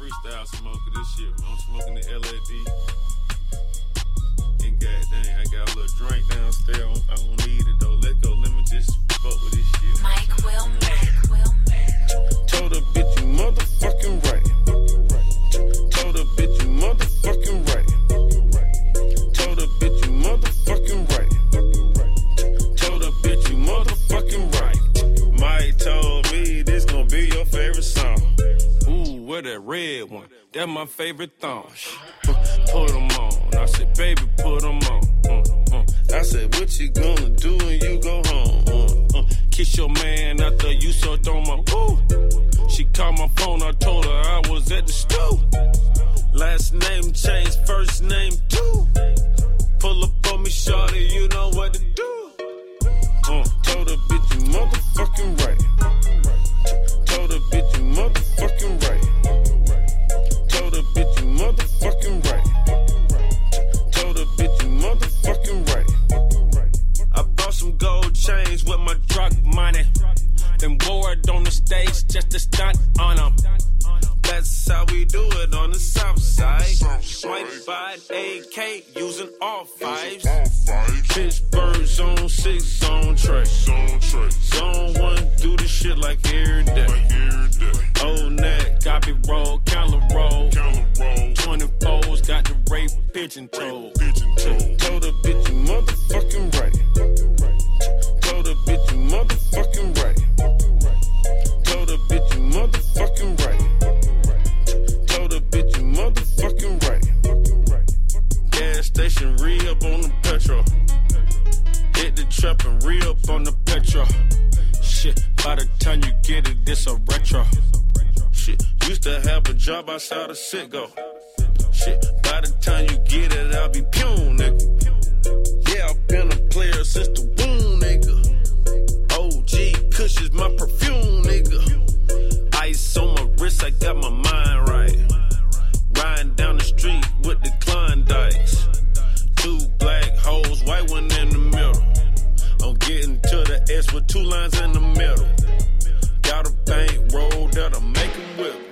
freestyle smoker this shit. I'm smoking the LED. And goddamn, I got a little drink downstairs. I don't need What that red one? That my favorite thong. Uh, Put them on. I said, baby, put them on. Uh, uh. I said, what you gonna do when you go home? Kiss your man after you so on my ooh. She called my phone, I told her I was at the stool. Last name changed, first name too. Chains with my drug money. Then it on the stage just to stunt on them. That's how we do it on the south side. Swipe by AK using all fives. Pittsburgh zone six zone track. Zone one do this shit like every day. Old neck, copy roll, counter roll. 24s got the rape pigeon toe. Told a bitch you station re up on the petrol. Hit the trap and re up on the petrol. Shit, by the time you get it, this a retro. Shit, used to have a job outside of Citgo. Shit, by the time you get it, I'll be pune, nigga. Yeah, I've been a player since the an S with two lines in the middle. Got a bank roll that'll make it whip.